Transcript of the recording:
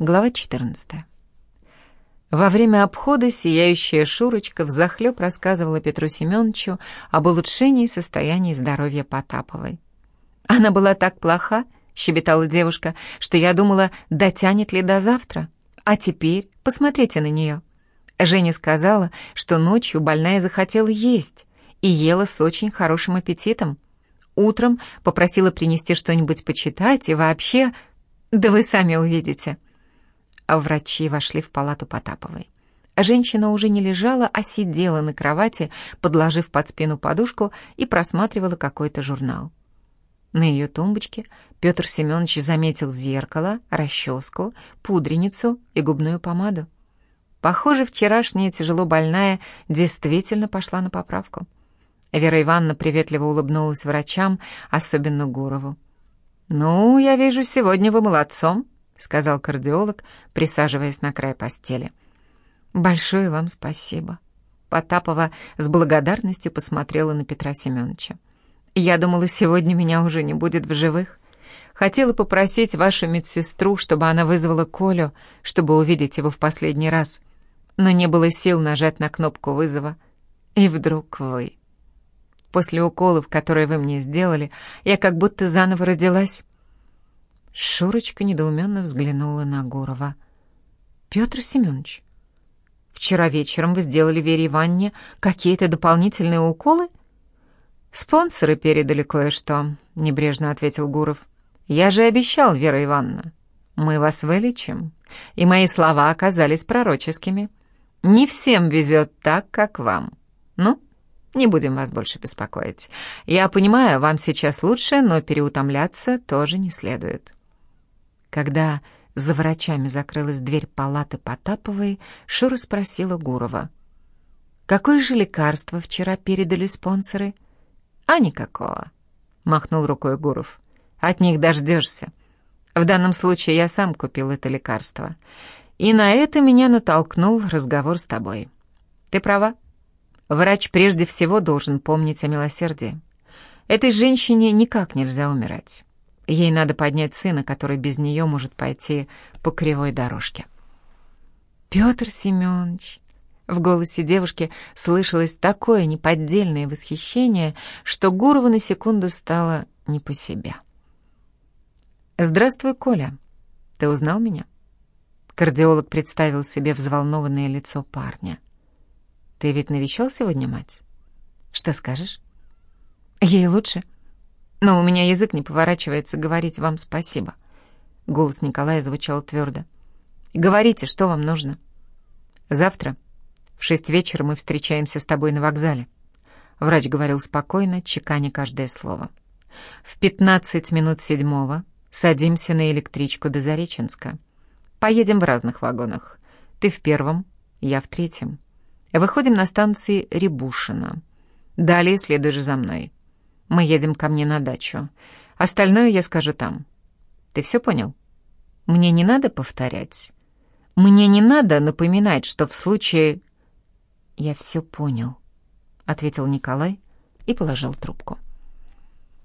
Глава 14. Во время обхода сияющая Шурочка взахлеб рассказывала Петру Семеновичу об улучшении состояния здоровья Потаповой. «Она была так плоха», — щебетала девушка, «что я думала, дотянет ли до завтра. А теперь посмотрите на нее». Женя сказала, что ночью больная захотела есть и ела с очень хорошим аппетитом. Утром попросила принести что-нибудь почитать и вообще... Да вы сами увидите а врачи вошли в палату Потаповой. Женщина уже не лежала, а сидела на кровати, подложив под спину подушку и просматривала какой-то журнал. На ее тумбочке Петр Семенович заметил зеркало, расческу, пудреницу и губную помаду. Похоже, вчерашняя тяжело больная действительно пошла на поправку. Вера Ивановна приветливо улыбнулась врачам, особенно Гурову. «Ну, я вижу, сегодня вы молодцом», — сказал кардиолог, присаживаясь на край постели. «Большое вам спасибо». Потапова с благодарностью посмотрела на Петра Семеновича. «Я думала, сегодня меня уже не будет в живых. Хотела попросить вашу медсестру, чтобы она вызвала Колю, чтобы увидеть его в последний раз. Но не было сил нажать на кнопку вызова. И вдруг вы. После уколов, которые вы мне сделали, я как будто заново родилась». Шурочка недоуменно взглянула на Гурова. «Петр Семенович, вчера вечером вы сделали Вере Ивановне какие-то дополнительные уколы?» «Спонсоры передали кое-что», — небрежно ответил Гуров. «Я же обещал, Вера Ивановна, мы вас вылечим». И мои слова оказались пророческими. «Не всем везет так, как вам. Ну, не будем вас больше беспокоить. Я понимаю, вам сейчас лучше, но переутомляться тоже не следует». Когда за врачами закрылась дверь палаты Потаповой, Шура спросила Гурова. «Какое же лекарство вчера передали спонсоры?» «А никакого», — махнул рукой Гуров. «От них дождешься. В данном случае я сам купил это лекарство. И на это меня натолкнул разговор с тобой. Ты права. Врач прежде всего должен помнить о милосердии. Этой женщине никак нельзя умирать. Ей надо поднять сына, который без нее может пойти по кривой дорожке. «Петр Семенович!» В голосе девушки слышалось такое неподдельное восхищение, что Гурову на секунду стало не по себе. «Здравствуй, Коля. Ты узнал меня?» Кардиолог представил себе взволнованное лицо парня. «Ты ведь навещал сегодня мать? Что скажешь?» «Ей лучше?» Но у меня язык не поворачивается говорить вам спасибо. Голос Николая звучал твердо. Говорите, что вам нужно. Завтра в шесть вечера мы встречаемся с тобой на вокзале. Врач говорил спокойно, чеканя каждое слово. В пятнадцать минут седьмого садимся на электричку до Зареченска. Поедем в разных вагонах. Ты в первом, я в третьем. Выходим на станции Рябушино. Далее следуешь за мной. Мы едем ко мне на дачу. Остальное я скажу там. Ты все понял? Мне не надо повторять. Мне не надо напоминать, что в случае... Я все понял, ответил Николай и положил трубку.